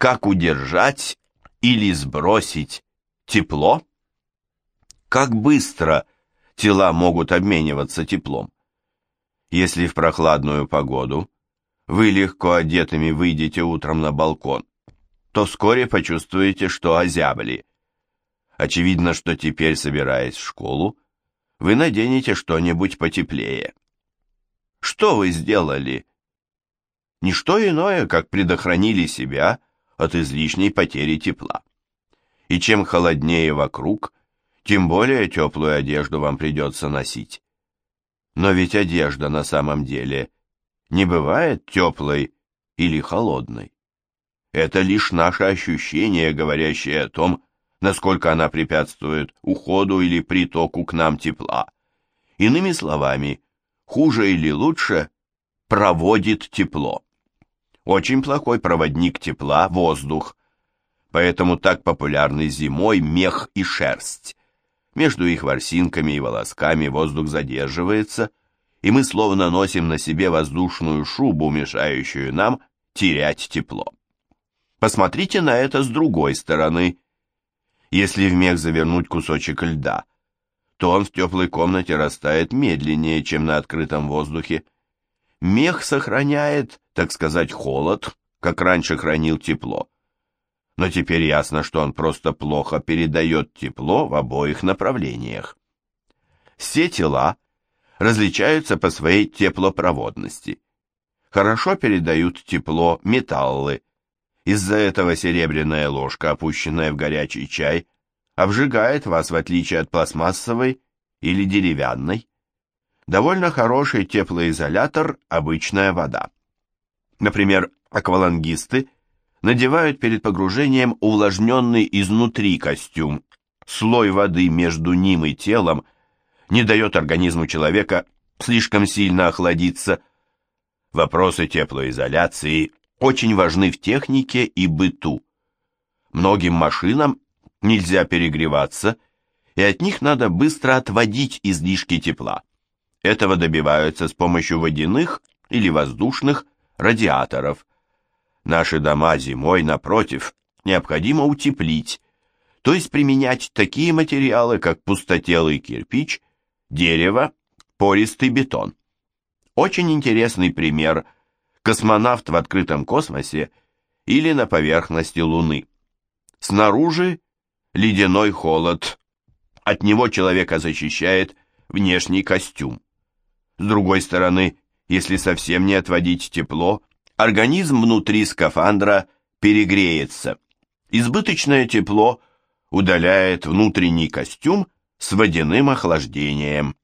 Как удержать или сбросить тепло? Как быстро тела могут обмениваться теплом? Если в прохладную погоду вы легко одетыми выйдете утром на балкон, то вскоре почувствуете, что озябли. Очевидно, что теперь, собираясь в школу, вы наденете что-нибудь потеплее. Что вы сделали? Ничто иное, как предохранили себя от излишней потери тепла. И чем холоднее вокруг, тем более теплую одежду вам придется носить. Но ведь одежда на самом деле не бывает теплой или холодной. Это лишь наше ощущение, говорящее о том, насколько она препятствует уходу или притоку к нам тепла. Иными словами, хуже или лучше, проводит тепло. Очень плохой проводник тепла – воздух. Поэтому так популярны зимой мех и шерсть. Между их ворсинками и волосками воздух задерживается, и мы словно носим на себе воздушную шубу, мешающую нам терять тепло. Посмотрите на это с другой стороны. Если в мех завернуть кусочек льда, то он в теплой комнате растает медленнее, чем на открытом воздухе. Мех сохраняет, так сказать, холод, как раньше хранил тепло но теперь ясно, что он просто плохо передает тепло в обоих направлениях. Все тела различаются по своей теплопроводности. Хорошо передают тепло металлы. Из-за этого серебряная ложка, опущенная в горячий чай, обжигает вас в отличие от пластмассовой или деревянной. Довольно хороший теплоизолятор – обычная вода. Например, аквалангисты – надевают перед погружением увлажненный изнутри костюм. Слой воды между ним и телом не дает организму человека слишком сильно охладиться. Вопросы теплоизоляции очень важны в технике и быту. Многим машинам нельзя перегреваться, и от них надо быстро отводить излишки тепла. Этого добиваются с помощью водяных или воздушных радиаторов. Наши дома зимой, напротив, необходимо утеплить, то есть применять такие материалы, как пустотелый кирпич, дерево, пористый бетон. Очень интересный пример – космонавт в открытом космосе или на поверхности Луны. Снаружи ледяной холод, от него человека защищает внешний костюм. С другой стороны, если совсем не отводить тепло, организм внутри скафандра перегреется. Избыточное тепло удаляет внутренний костюм с водяным охлаждением.